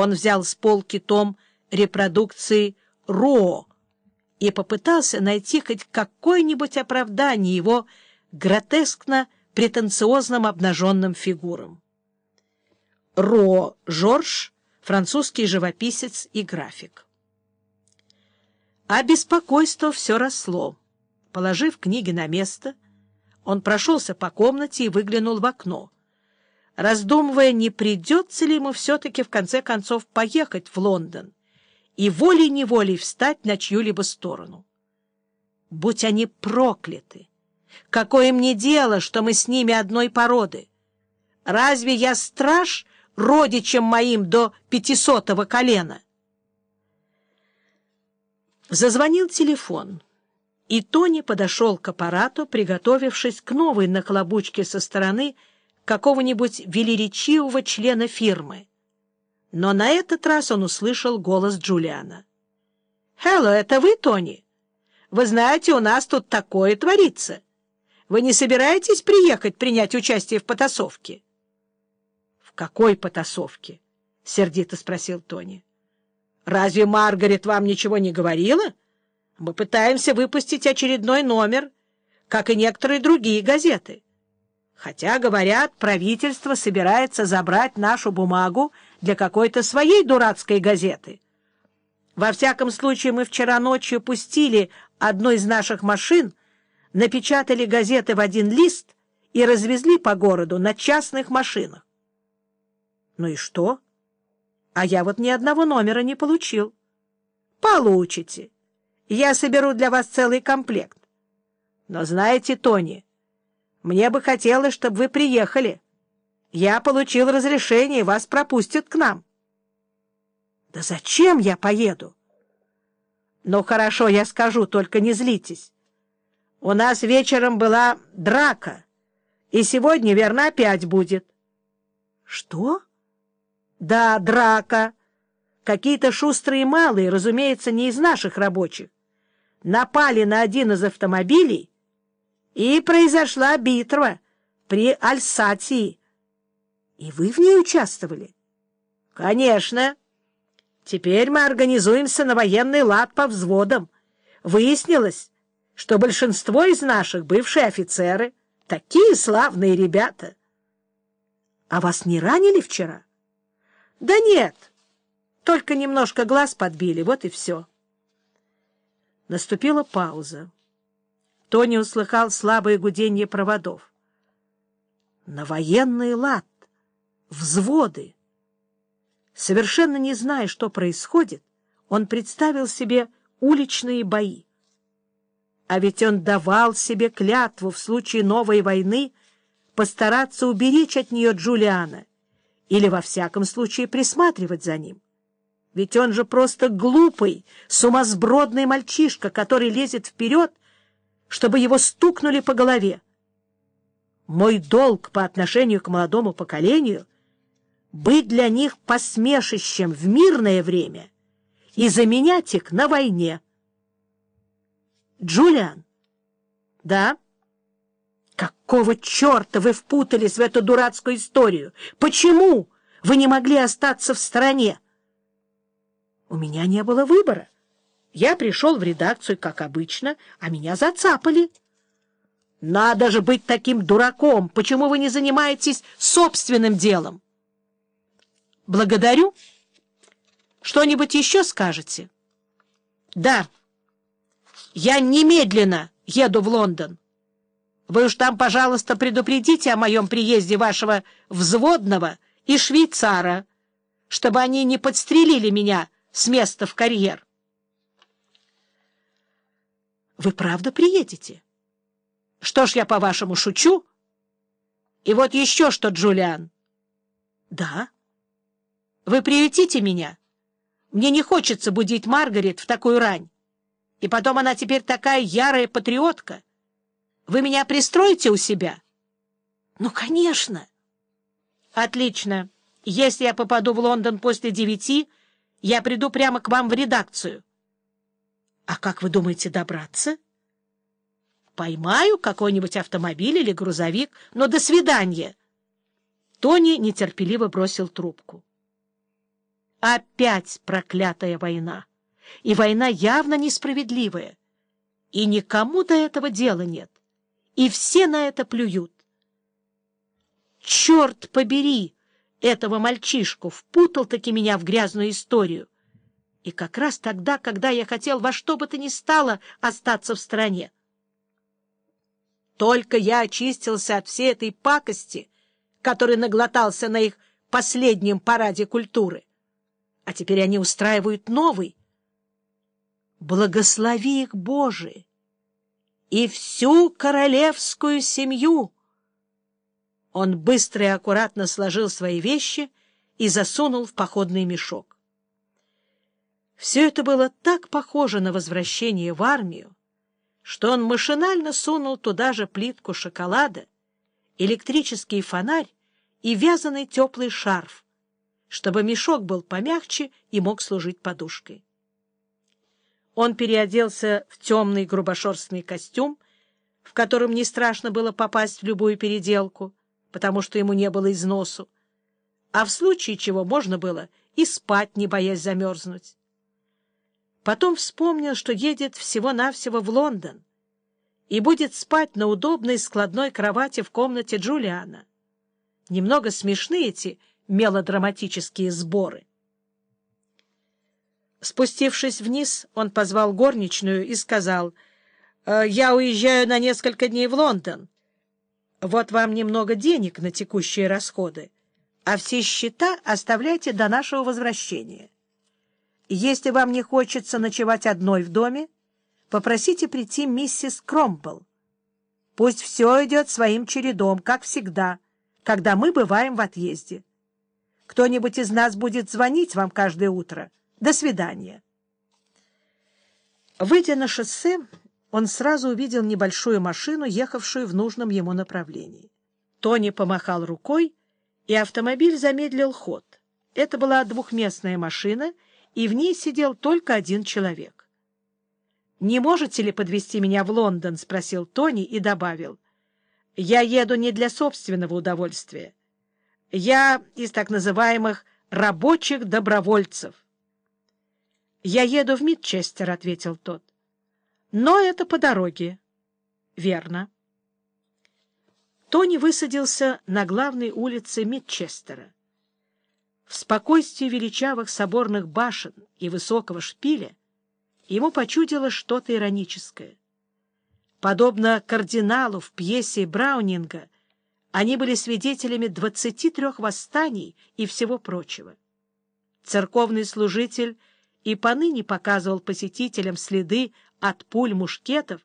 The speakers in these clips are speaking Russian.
Он взял с полки том репродукции «Ро» и попытался найти хоть какое-нибудь оправдание его гротескно-претенциозным обнаженным фигурам. Ро Жорж, французский живописец и график. А беспокойство все росло. Положив книги на место, он прошелся по комнате и выглянул в окно, раздумывая, не придется ли ему все-таки в конце концов поехать в Лондон и волей-неволей встать на чью-либо сторону. Будь они прокляты! Какое мне дело, что мы с ними одной породы? Разве я страж родичем моим до пятисотого колена? Зазвонил телефон, и Тони подошел к аппарату, приготовившись к новой наколобучке со стороны какого-нибудь велеречивого члена фирмы. Но на этот раз он услышал голос Джулиана. «Хелло, это вы, Тони? Вы знаете, у нас тут такое творится. Вы не собираетесь приехать принять участие в потасовке?» «В какой потасовке?» — сердито спросил Тони. Разве Маргарет вам ничего не говорила? Мы пытаемся выпустить очередной номер, как и некоторые другие газеты. Хотя, говорят, правительство собирается забрать нашу бумагу для какой-то своей дурацкой газеты. Во всяком случае, мы вчера ночью пустили одну из наших машин, напечатали газеты в один лист и развезли по городу на частных машинах. Ну и что? А я вот ни одного номера не получил. Получите. Я соберу для вас целый комплект. Но знаете, Тони, мне бы хотелось, чтобы вы приехали. Я получил разрешение, вас пропустят к нам. Да зачем я поеду? Ну, хорошо, я скажу, только не злитесь. У нас вечером была драка, и сегодня, верно, опять будет. Что? Да, драка. Какие-то шустрые малые, разумеется, не из наших рабочих. Напали на один из автомобилей, и произошла битва при Альсатии. И вы в ней участвовали? Конечно. Теперь мы организуемся на военный лад по взводам. Выяснилось, что большинство из наших бывшие офицеры такие славные ребята. А вас не ранили вчера? — да нет, только немножко глаз подбили, вот и все. Наступила пауза. Тони услыхал слабое гудение проводов. На военный лад, взводы. Совершенно не зная, что происходит, он представил себе уличные бои. А ведь он давал себе клятву в случае новой войны постараться уберечь от нее Джулиана или, во всяком случае, присматривать за ним. Ведь он же просто глупый, сумасбродный мальчишка, который лезет вперед, чтобы его стукнули по голове. Мой долг по отношению к молодому поколению — быть для них посмешищем в мирное время и заменять их на войне. Джулиан? Да? — Какого черта вы впутались в эту дурацкую историю? Почему вы не могли остаться в стороне? У меня не было выбора. Я пришел в редакцию, как обычно, а меня зацапали. Надо же быть таким дураком! Почему вы не занимаетесь собственным делом? Благодарю. Что-нибудь еще скажете? Да. Я немедленно еду в Лондон. Вы уж там, пожалуйста, предупредите о моем приезде вашего взводного и швейцара, чтобы они не подстрелили меня с места в карьер. Вы правда приедете? Что ж я, по-вашему, шучу? И вот еще что, Джулиан. Да. Вы приютите меня? Мне не хочется будить Маргарет в такую рань. И потом она теперь такая ярая патриотка. Вы меня пристроите у себя? — Ну, конечно. — Отлично. Если я попаду в Лондон после девяти, я приду прямо к вам в редакцию. — А как вы думаете добраться? — Поймаю какой-нибудь автомобиль или грузовик. Но до свидания. Тони нетерпеливо бросил трубку. Опять проклятая война. И война явно несправедливая. И никому до этого дела нет. И все на это плюют. Черт побери этого мальчишку! Впутал-таки меня в грязную историю. И как раз тогда, когда я хотел во что бы то ни стало остаться в стране. Только я очистился от всей этой пакости, который наглотался на их последнем параде культуры. А теперь они устраивают новый. Благослови их, Боже! И всю королевскую семью! Он быстро и аккуратно сложил свои вещи и засунул в походный мешок. Все это было так похоже на возвращение в армию, что он машинально сунул туда же плитку шоколада, электрический фонарь и вязаный теплый шарф, чтобы мешок был помягче и мог служить подушкой. Он переоделся в темный грубошерстный костюм, в котором не страшно было попасть в любую переделку, потому что ему не было износу, а в случае чего можно было и спать, не боясь замерзнуть. Потом вспомнил, что едет всего-навсего в Лондон и будет спать на удобной складной кровати в комнате Джулиана. Немного смешны эти мелодраматические сборы. Спустившись вниз, он позвал горничную и сказал, «Э, «Я уезжаю на несколько дней в Лондон. Вот вам немного денег на текущие расходы, а все счета оставляйте до нашего возвращения». Если вам не хочется ночевать одной в доме, попросите прийти миссис Кромпл. Пусть все идет своим чередом, как всегда, когда мы бываем в отъезде. Кто-нибудь из нас будет звонить вам каждое утро. До свидания. Выйдя на шоссе, он сразу увидел небольшую машину, ехавшую в нужном ему направлении. Тони помахал рукой, и автомобиль замедлил ход. Это была двухместная машина — и в ней сидел только один человек. «Не можете ли подвести меня в Лондон?» — спросил Тони и добавил. «Я еду не для собственного удовольствия. Я из так называемых рабочих добровольцев». «Я еду в Митчестер», — ответил тот. «Но это по дороге». «Верно». Тони высадился на главной улице Митчестера. В спокойствии величавых соборных башен и высокого шпиля ему почудилось что-то ироническое. Подобно кардиналу в пьесе Браунинга, они были свидетелями двадцати трех восстаний и всего прочего. Церковный служитель и поныне показывал посетителям следы от пуль мушкетов,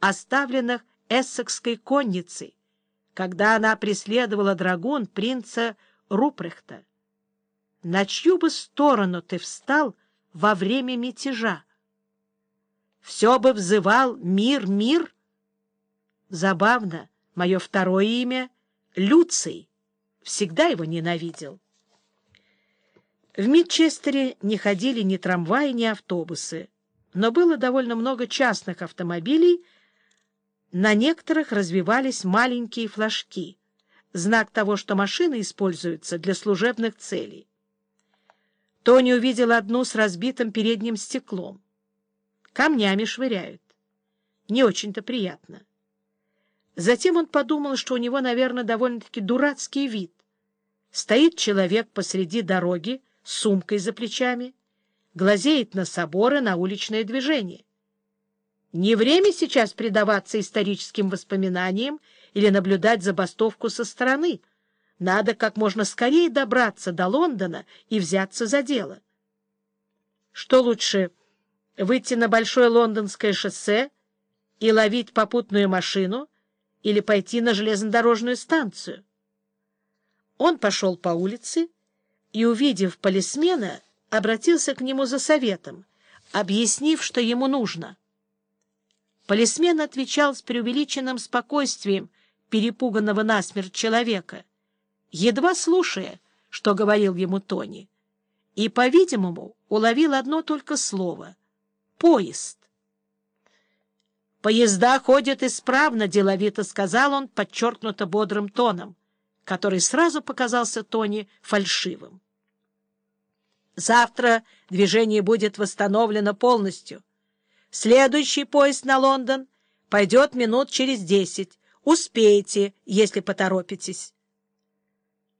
оставленных эссекской конницей, когда она преследовала драгун принца Рупрехта на чью бы сторону ты встал во время мятежа? Все бы взывал «Мир, мир». Забавно, мое второе имя — Люций. Всегда его ненавидел. В Митчестере не ходили ни трамваи, ни автобусы, но было довольно много частных автомобилей, на некоторых развивались маленькие флажки, знак того, что машины используются для служебных целей. Тони увидел одну с разбитым передним стеклом. Камнями швыряют. Не очень-то приятно. Затем он подумал, что у него, наверное, довольно-таки дурацкий вид. Стоит человек посреди дороги с сумкой за плечами, глазеет на соборы, на уличное движение. Не время сейчас предаваться историческим воспоминаниям или наблюдать забастовку со стороны — надо как можно скорее добраться до Лондона и взяться за дело. Что лучше, выйти на Большое Лондонское шоссе и ловить попутную машину или пойти на железнодорожную станцию? Он пошел по улице и, увидев полисмена, обратился к нему за советом, объяснив, что ему нужно. Полисмен отвечал с преувеличенным спокойствием перепуганного насмерть человека — едва слушая, что говорил ему Тони, и, по-видимому, уловил одно только слово — «поезд». «Поезда ходят исправно», — деловито сказал он, подчеркнуто бодрым тоном, который сразу показался Тони фальшивым. Завтра движение будет восстановлено полностью. Следующий поезд на Лондон пойдет минут через десять. Успеете, если поторопитесь.